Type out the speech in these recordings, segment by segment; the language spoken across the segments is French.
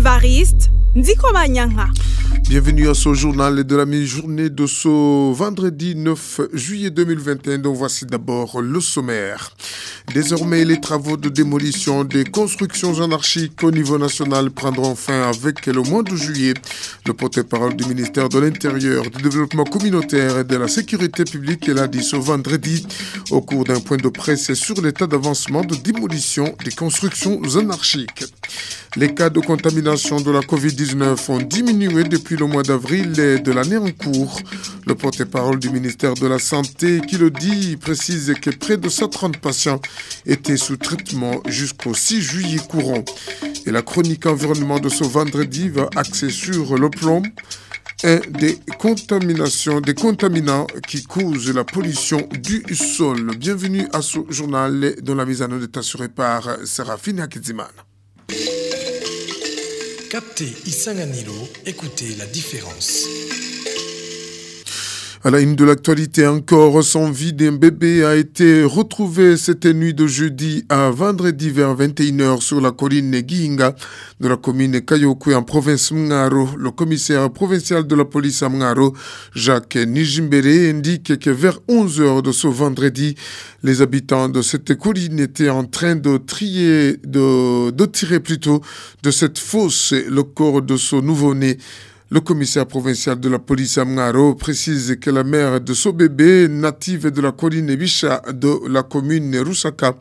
evariste ndikomanyanga Bienvenue à ce journal de la mi-journée de ce vendredi 9 juillet 2021 dont voici d'abord le sommaire. Désormais, les travaux de démolition des constructions anarchiques au niveau national prendront fin avec le mois de juillet. Le porte-parole du ministère de l'Intérieur, du Développement communautaire et de la Sécurité publique l'a dit ce vendredi au cours d'un point de presse sur l'état d'avancement de démolition des constructions anarchiques. Les cas de contamination de la COVID-19 ont diminué depuis le mois d'avril de l'année en cours. Le porte-parole du ministère de la Santé qui le dit précise que près de 130 patients étaient sous traitement jusqu'au 6 juillet courant. Et la chronique environnement de ce vendredi va axer sur le plomb un des contaminations, des contaminants qui causent la pollution du sol. Bienvenue à ce journal dont la mise en œuvre est assurée par Séraphine Akidziman. Captez Isanganilo, écoutez la différence. À la une de l'actualité encore, son vie d'un bébé a été retrouvé cette nuit de jeudi à vendredi vers 21h sur la colline Neginga de la commune Kayokwe en province Mngaro. Le commissaire provincial de la police à Mngaro, Jacques Nijimbere, indique que vers 11h de ce vendredi, les habitants de cette colline étaient en train de trier, de, de tirer plutôt de cette fosse le corps de ce nouveau-né. Le commissaire provincial de la police Amngaro précise que la mère de ce bébé, native de la colline Bicha de la commune Roussaka,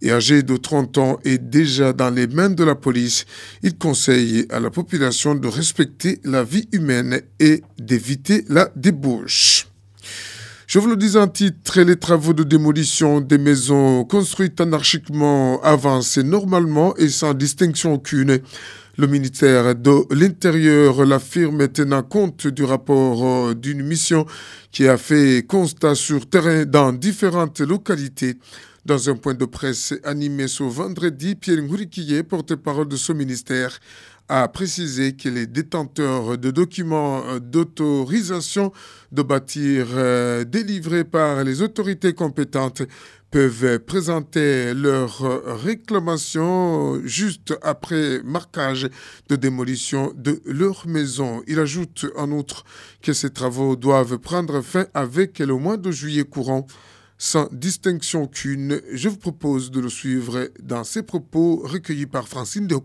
et âgée de 30 ans, est déjà dans les mains de la police. Il conseille à la population de respecter la vie humaine et d'éviter la débauche. Je vous le dis en titre, les travaux de démolition des maisons construites anarchiquement avancent normalement et sans distinction aucune. Le ministère de l'Intérieur l'affirme tenant compte du rapport d'une mission qui a fait constat sur terrain dans différentes localités. Dans un point de presse animé ce vendredi, Pierre Ngourikiye, porte-parole de ce ministère, a précisé que les détenteurs de documents d'autorisation de bâtir euh, délivrés par les autorités compétentes peuvent présenter leur réclamation juste après marquage de démolition de leur maison. Il ajoute en outre que ces travaux doivent prendre fin avec le mois de juillet courant sans distinction aucune. Je vous propose de le suivre dans ses propos recueillis par Francine de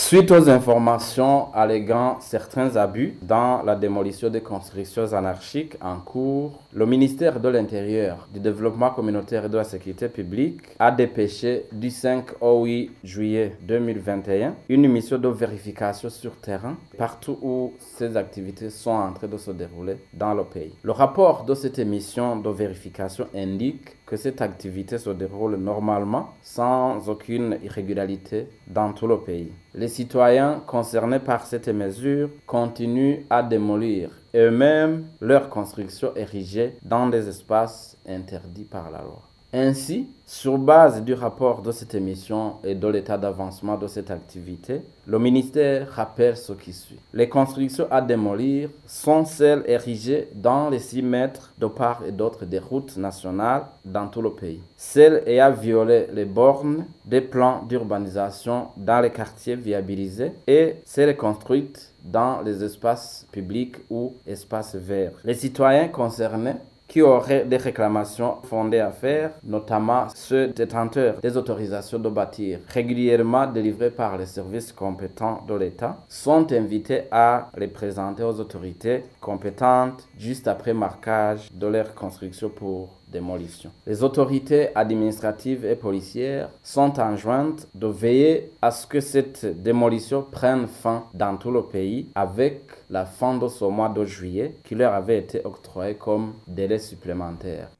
Suite aux informations alléguant certains abus dans la démolition des constructions anarchiques en cours, le ministère de l'Intérieur, du Développement communautaire et de la Sécurité publique a dépêché du 5 au 8 juillet 2021 une mission de vérification sur terrain partout où ces activités sont en train de se dérouler dans le pays. Le rapport de cette mission de vérification indique que cette activité se déroule normalement sans aucune irrégularité dans tout le pays. Les citoyens concernés par cette mesure continuent à démolir eux-mêmes leurs constructions érigées dans des espaces interdits par la loi. Ainsi, sur base du rapport de cette émission et de l'état d'avancement de cette activité, le ministère rappelle ce qui suit. Les constructions à démolir sont celles érigées dans les 6 mètres de part et d'autre des routes nationales dans tout le pays. Celles ayant violé les bornes des plans d'urbanisation dans les quartiers viabilisés et celles construites dans les espaces publics ou espaces verts. Les citoyens concernés qui auraient des réclamations fondées à faire, notamment ceux détenteurs des autorisations de bâtir régulièrement délivrées par les services compétents de l'État, sont invités à les présenter aux autorités compétentes juste après marquage de leur construction pour démolition. Les autorités administratives et policières sont enjointes de veiller à ce que cette démolition prenne fin dans tout le pays avec la fin de ce mois de juillet qui leur avait été octroyé comme délai supplémentaire.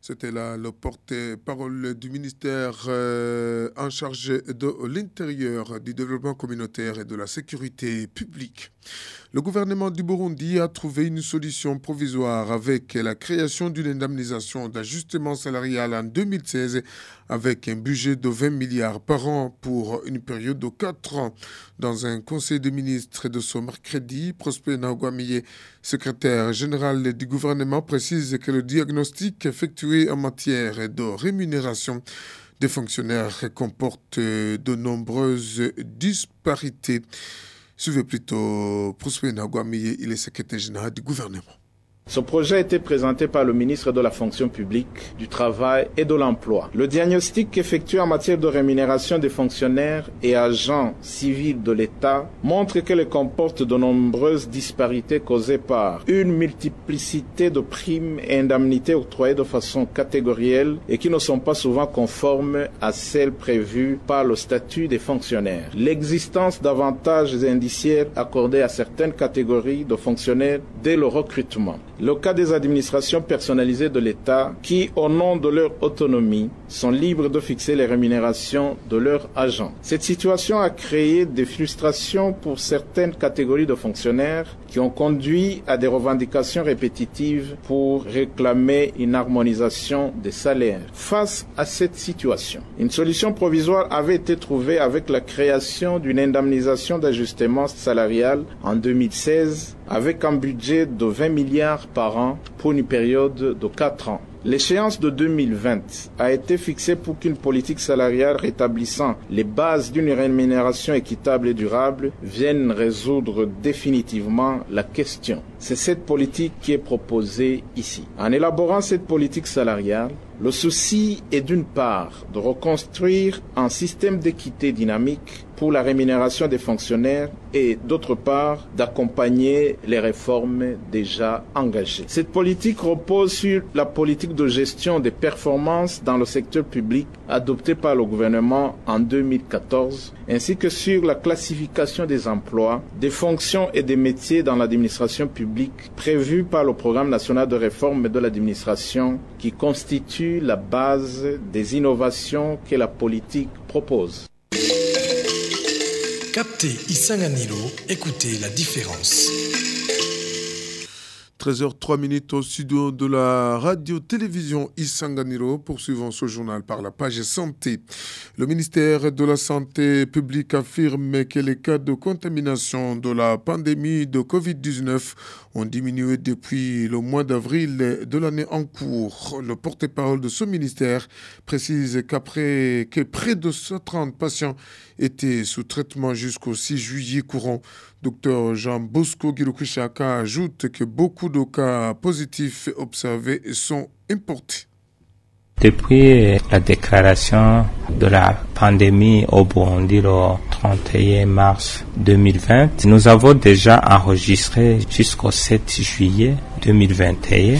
C'était là le porte-parole du ministère euh, en charge de l'intérieur, du développement communautaire et de la sécurité publique. Le gouvernement du Burundi a trouvé une solution provisoire avec la création d'une indemnisation d'ajustement salarial en 2016 avec un budget de 20 milliards par an pour une période de 4 ans. Dans un conseil de ministres de ce mercredi, Prosper Naouguamiye, secrétaire général du gouvernement, précise que le diagnostic effectué en matière de rémunération des fonctionnaires comporte de nombreuses disparités. Suivez plutôt Prosper Nagwamiye, il est secrétaire général du gouvernement. Ce projet a été présenté par le ministre de la fonction publique, du travail et de l'emploi. Le diagnostic effectué en matière de rémunération des fonctionnaires et agents civils de l'État montre qu'elle comporte de nombreuses disparités causées par une multiplicité de primes et indemnités octroyées de façon catégorielle et qui ne sont pas souvent conformes à celles prévues par le statut des fonctionnaires. L'existence d'avantages indiciaires accordés à certaines catégories de fonctionnaires dès le recrutement le cas des administrations personnalisées de l'État qui, au nom de leur autonomie, sont libres de fixer les rémunérations de leurs agents. Cette situation a créé des frustrations pour certaines catégories de fonctionnaires qui ont conduit à des revendications répétitives pour réclamer une harmonisation des salaires. Face à cette situation, une solution provisoire avait été trouvée avec la création d'une indemnisation d'ajustement salarial en 2016 avec un budget de 20 milliards par an pour une période de 4 ans. L'échéance de 2020 a été fixée pour qu'une politique salariale rétablissant les bases d'une rémunération équitable et durable vienne résoudre définitivement la question. C'est cette politique qui est proposée ici. En élaborant cette politique salariale, le souci est d'une part de reconstruire un système d'équité dynamique pour la rémunération des fonctionnaires et d'autre part d'accompagner les réformes déjà engagées. Cette politique repose sur la politique de gestion des performances dans le secteur public adoptée par le gouvernement en 2014 ainsi que sur la classification des emplois, des fonctions et des métiers dans l'administration publique prévue par le programme national de réforme de l'administration qui constitue la base des innovations que la politique propose. Captez Isanganilo, écoutez la différence. 13h03 minutes au studio de la radio-télévision Isanganiro. Poursuivons ce journal par la page santé. Le ministère de la Santé publique affirme que les cas de contamination de la pandémie de Covid-19 ont diminué depuis le mois d'avril de l'année en cours. Le porte-parole de ce ministère précise qu'après que près de 130 patients étaient sous traitement jusqu'au 6 juillet courant, Dr Jean Bosco Girukushaka ajoute que beaucoup de cas positifs observés sont importés. Depuis la déclaration de la pandémie au Burundi le 31 mars 2020, nous avons déjà enregistré jusqu'au 7 juillet 2021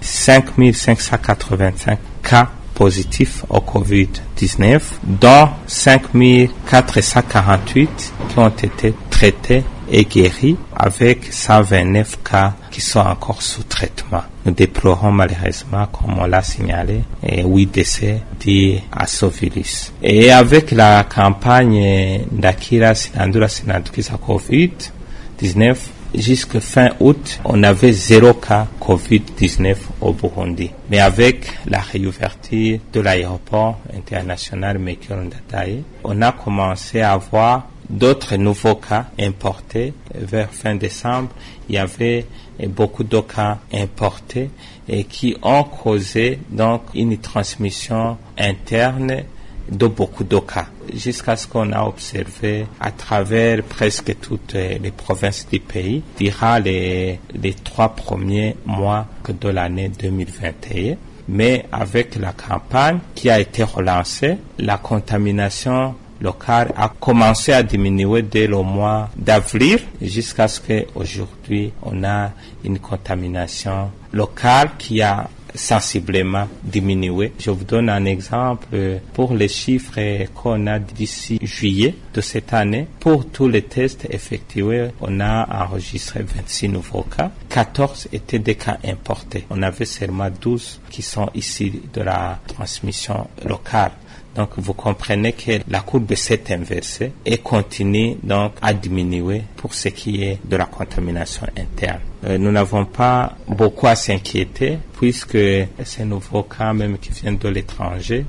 5585 cas positifs au Covid-19, dont 5448 qui ont été traités et guéris avec 129 cas qui sont encore sous traitement. Nous déplorons malheureusement, comme on l'a signalé, 8 décès dits à ce virus. Et avec la campagne d'Akira Sinandura Sinandukisa COVID-19, jusqu'à fin août, on avait zéro cas Covid-19 au Burundi. Mais avec la réouverture de l'aéroport international Mekyon Datae, on a commencé à avoir d'autres nouveaux cas importés vers fin décembre. Il y avait beaucoup de cas importés et qui ont causé donc une transmission interne de beaucoup de cas, jusqu'à ce qu'on a observé à travers presque toutes les provinces du pays durant les, les trois premiers mois de l'année 2021. Mais avec la campagne qui a été relancée, la contamination locale a commencé à diminuer dès le mois d'avril jusqu'à ce qu'aujourd'hui on a une contamination locale qui a sensiblement diminué. Je vous donne un exemple pour les chiffres qu'on a d'ici juillet de cette année. Pour tous les tests effectués, on a enregistré 26 nouveaux cas. 14 étaient des cas importés. On avait seulement 12 qui sont ici de la transmission locale. Donc vous comprenez que la courbe s'est inversée et continue donc à diminuer pour ce qui est de la contamination interne. Euh, nous n'avons pas beaucoup à s'inquiéter puisque ces nouveaux cas même qui viennent de l'étranger,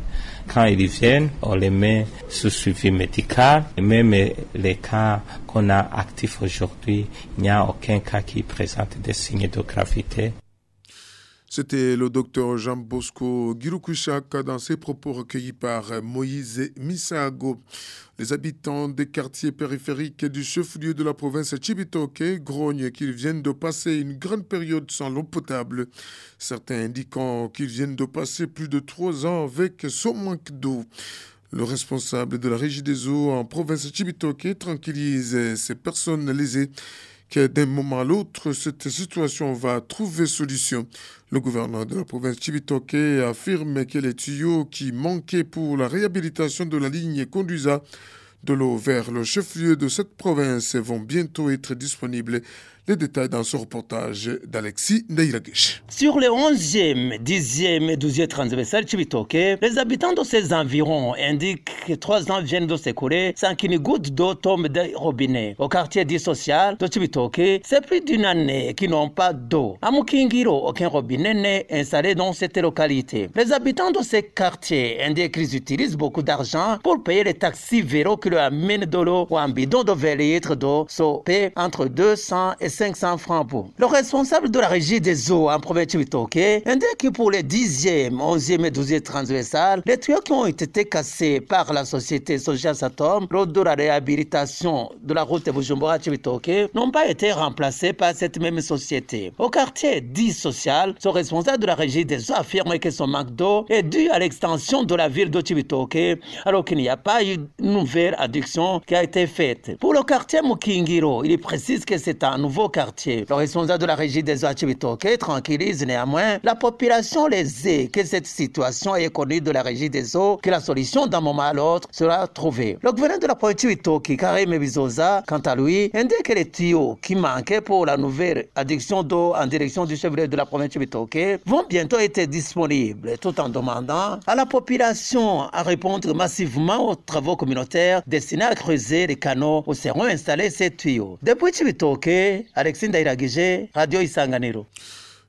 quand ils viennent, on les met sous suivi médical. Et même les cas qu'on a actifs aujourd'hui, il n'y a aucun cas qui présente des signes de gravité. C'était le docteur Jean Bosco Girukushaka dans ses propos recueillis par Moïse Misago. Les habitants des quartiers périphériques du chef-lieu de la province Chibitoke grognent qu'ils viennent de passer une grande période sans l'eau potable. Certains indiquant qu'ils viennent de passer plus de trois ans avec ce manque d'eau. Le responsable de la régie des eaux en province Chibitoke tranquillise ces personnes lésées d'un moment à l'autre, cette situation va trouver solution. Le gouverneur de la province Chibitoke affirme que les tuyaux qui manquaient pour la réhabilitation de la ligne conduisa de l'eau vers le chef-lieu de cette province vont bientôt être disponibles. Les détails dans ce reportage d'Alexis Neiragish. Sur les 11e, 10e et 12e transversales Chibitoke, les habitants de ces environs indiquent que trois ans viennent de s'écouler sans qu'une goutte d'eau tombe des robinets. Au quartier dit social de Chibitoke, c'est plus d'une année qu'ils n'ont pas d'eau. À Mukingiro, aucun robinet n'est installé dans cette localité. Les habitants de ces quartiers indiquent qu'ils utilisent beaucoup d'argent pour payer les taxis vélos qui amènent de l'eau ou un bidon de 20 litres d'eau, so paient entre 200 et 500 francs pour. Le responsable de la régie des eaux en province Chibitoke indique que pour les 10e, 11e et 12e transversales, les tuyaux qui ont été cassés par la société Soja Satom lors de la réhabilitation de la route Bujumbura Chibitoke n'ont pas été remplacés par cette même société. Au quartier dit social, ce responsable de la régie des eaux affirme que son manque d'eau est dû à l'extension de la ville de Chibitoke alors qu'il n'y a pas eu nouvelle adduction qui a été faite. Pour le quartier Mukingiro, il précise que c'est un nouveau quartier. Le responsable de la régie des eaux à Chibitoke tranquillise néanmoins la population lésée que cette situation est connue de la régie des eaux, que la solution d'un moment à l'autre sera trouvée. Le gouverneur de la province Chibitoke, Karim Bizoza, quant à lui, indique que les tuyaux qui manquaient pour la nouvelle adduction d'eau en direction du chef de la province Chibitoke vont bientôt être disponibles, tout en demandant à la population à répondre massivement aux travaux communautaires destinés à creuser les canaux où seront installés ces tuyaux. Depuis Chibitoke, Alexis Ndairagije, Radio Isanganiro.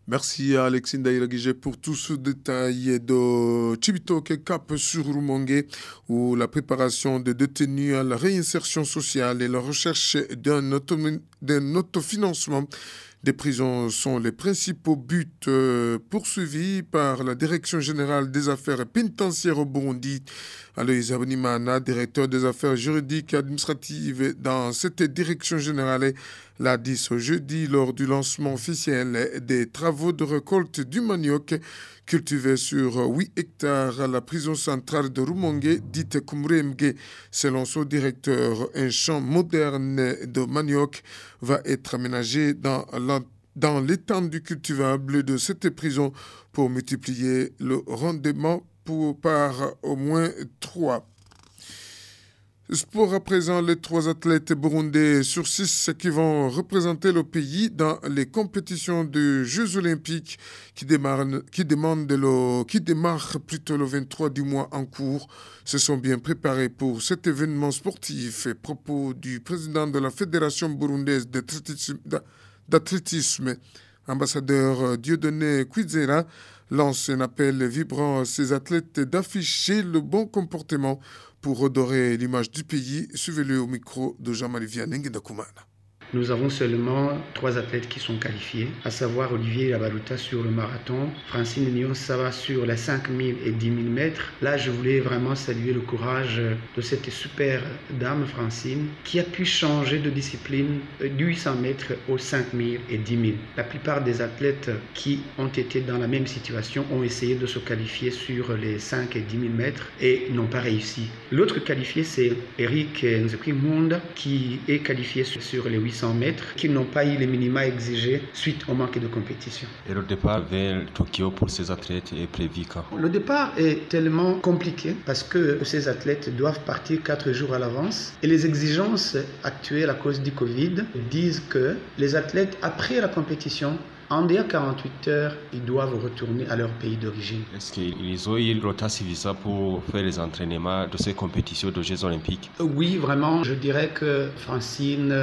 Merci à Alexis Ndairagije pour tout ce détail de Chibitoke Cap sur Rumongue où la préparation des détenus à la réinsertion sociale et la recherche d'un autofinancement des prisons sont les principaux buts euh, poursuivis par la Direction générale des affaires pénitentiaires au Burundi. Aloïs Abonimana, directeur des affaires juridiques et administratives dans cette direction générale, l'a dit ce jeudi lors du lancement officiel des travaux de récolte du manioc cultivé sur 8 hectares la prison centrale de Rumongue, dite Kumremge. Selon son directeur, un champ moderne de manioc va être aménagé dans l'étendue cultivable de cette prison pour multiplier le rendement par au moins 3. Sport à présent, les trois athlètes burundais sur six qui vont représenter le pays dans les compétitions des Jeux olympiques qui démarrent, le, démarrent plutôt le 23 du mois en cours, se sont bien préparés pour cet événement sportif. Et propos du président de la Fédération burundaise d'athlétisme, ambassadeur Dieudonné Quizera, lance un appel vibrant à ses athlètes d'afficher le bon comportement pour redorer l'image du pays. Suivez-le au micro de Jean-Marie Vianney. Nous avons seulement trois athlètes qui sont qualifiés, à savoir Olivier Labaluta sur le marathon, Francine Nyon Sava sur les 5000 et 10 000 mètres. Là, je voulais vraiment saluer le courage de cette super dame, Francine, qui a pu changer de discipline du 800 mètres aux 5000 et 10 000. La plupart des athlètes qui ont été dans la même situation ont essayé de se qualifier sur les 5 et 10 000 mètres et n'ont pas réussi. L'autre qualifié, c'est Eric Nzekimunda, qui est qualifié sur les 800 mètres qui n'ont pas eu les minima exigés suite au manque de compétition. Et le départ vers Tokyo pour ces athlètes est prévu quand? Le départ est tellement compliqué parce que ces athlètes doivent partir quatre jours à l'avance et les exigences actuelles à cause du Covid disent que les athlètes après la compétition en dehors 48 heures, ils doivent retourner à leur pays d'origine. Est-ce qu'ils ont eu le retard suffisant pour faire les entraînements de ces compétitions de Jeux olympiques? Oui, vraiment. Je dirais que Francine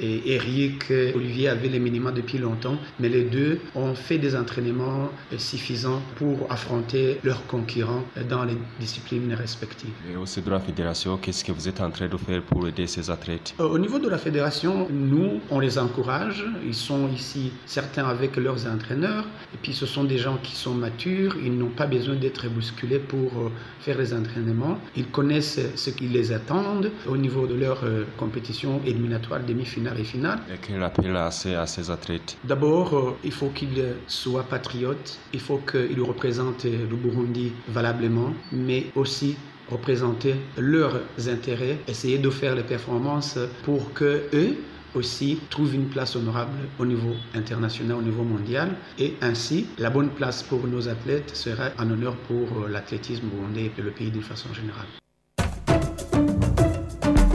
et Eric, Olivier avaient les minima depuis longtemps, mais les deux ont fait des entraînements suffisants pour affronter leurs concurrents dans les disciplines respectives. Et au sein de la fédération, qu'est-ce que vous êtes en train de faire pour aider ces athlètes? Au niveau de la fédération, nous, on les encourage. Ils sont ici, certains avec avec leurs entraîneurs. Et puis ce sont des gens qui sont matures, ils n'ont pas besoin d'être bousculés pour euh, faire les entraînements. Ils connaissent ce qui les attendent au niveau de leur euh, compétition éliminatoire, demi-finale et finale. Et quel appel à ces, à ces athlètes D'abord, euh, il faut qu'ils soient patriotes, il faut qu'ils représentent le Burundi valablement, mais aussi représenter leurs intérêts, essayer de faire les performances pour que eux aussi trouvent une place honorable au niveau international, au niveau mondial. Et ainsi, la bonne place pour nos athlètes sera un honneur pour l'athlétisme burundais et le pays d'une façon générale.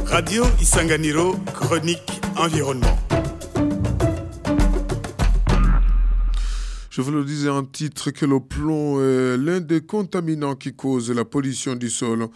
Radio Isanganiro, chronique environnement. Je vous le disais en titre que le plomb est l'un des contaminants qui cause la pollution du sol.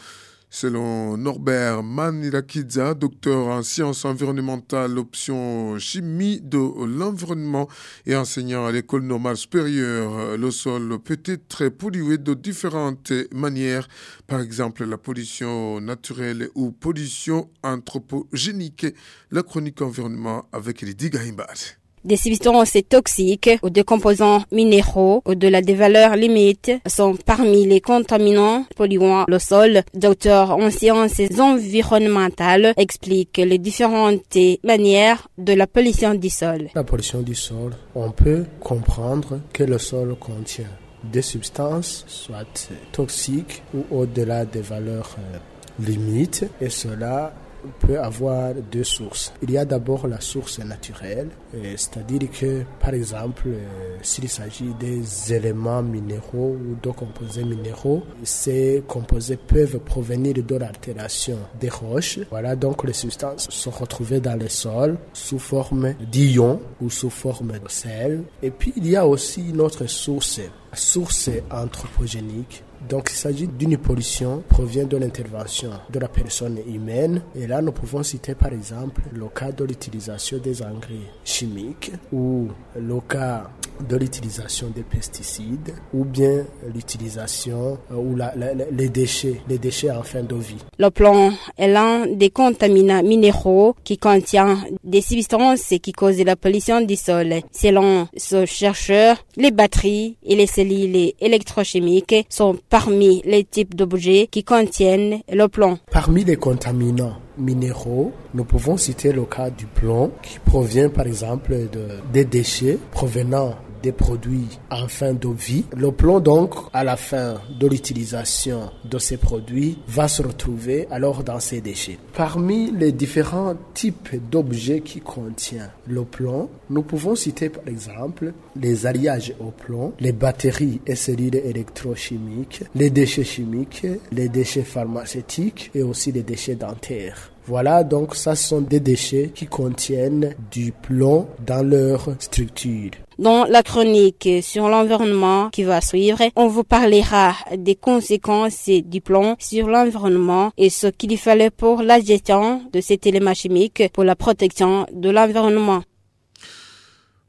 Selon Norbert Manirakidza, docteur en sciences environnementales, option chimie de l'environnement et enseignant à l'école normale supérieure, le sol peut être pollué de différentes manières, par exemple la pollution naturelle ou pollution anthropogénique. La chronique environnement avec Lydie Gahimbad des substances toxiques ou des composants minéraux au-delà des valeurs limites sont parmi les contaminants polluant le sol. Docteur en sciences environnementales explique les différentes manières de la pollution du sol. La pollution du sol, on peut comprendre que le sol contient des substances, soit toxiques ou au-delà des valeurs euh, limites, et cela peut avoir deux sources. Il y a d'abord la source naturelle, euh, c'est-à-dire que, par exemple, euh, s'il s'agit des éléments minéraux ou de composés minéraux, ces composés peuvent provenir de l'altération des roches. Voilà, donc les substances sont retrouvées dans le sol sous forme d'ions ou sous forme de sel. Et puis, il y a aussi une autre source, source anthropogénique donc il s'agit d'une pollution provient de l'intervention de la personne humaine. Et là, nous pouvons citer par exemple le cas de l'utilisation des engrais chimiques ou le cas de l'utilisation des pesticides ou bien l'utilisation euh, ou la, les déchets, les déchets en fin de vie. Le plomb est l'un des contaminants minéraux qui contient des substances qui causent la pollution du sol. Selon ce chercheur, les batteries et les cellules électrochimiques sont parmi les types d'objets qui contiennent le plomb. Parmi les contaminants minéraux, nous pouvons citer le cas du plomb qui provient par exemple de, des déchets provenant des produits en fin de vie. Le plomb, donc, à la fin de l'utilisation de ces produits, va se retrouver alors dans ces déchets. Parmi les différents types d'objets qui contiennent le plomb, nous pouvons citer par exemple les alliages au plomb, les batteries et cellules électrochimiques, les déchets chimiques, les déchets pharmaceutiques et aussi les déchets dentaires. Voilà, donc ça sont des déchets qui contiennent du plomb dans leur structure. Dans la chronique sur l'environnement qui va suivre, on vous parlera des conséquences du plomb sur l'environnement et ce qu'il fallait pour la gestion de cet élément chimique pour la protection de l'environnement.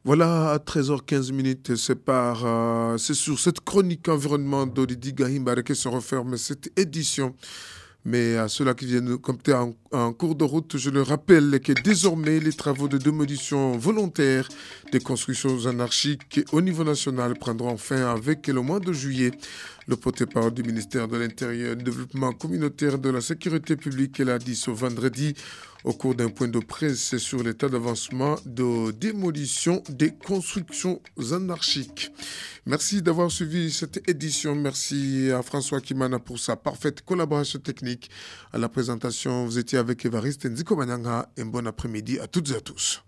Voilà, à 13h15 minutes, c'est par, euh, c'est sur cette chronique environnement d'Odidi Gahimba que se referme cette édition. Mais à ceux-là qui viennent compter en, en, cours de route, je le rappelle que désormais, les travaux de démolition volontaire des constructions anarchiques au niveau national prendront fin avec le mois de juillet. Le porte-parole du ministère de l'Intérieur Développement communautaire de la sécurité publique l'a dit ce vendredi au cours d'un point de presse sur l'état d'avancement de démolition des constructions anarchiques. Merci d'avoir suivi cette édition. Merci à François Kimana pour sa parfaite collaboration technique. À la présentation, vous étiez avec Evariste Nziko Un bon après-midi à toutes et à tous.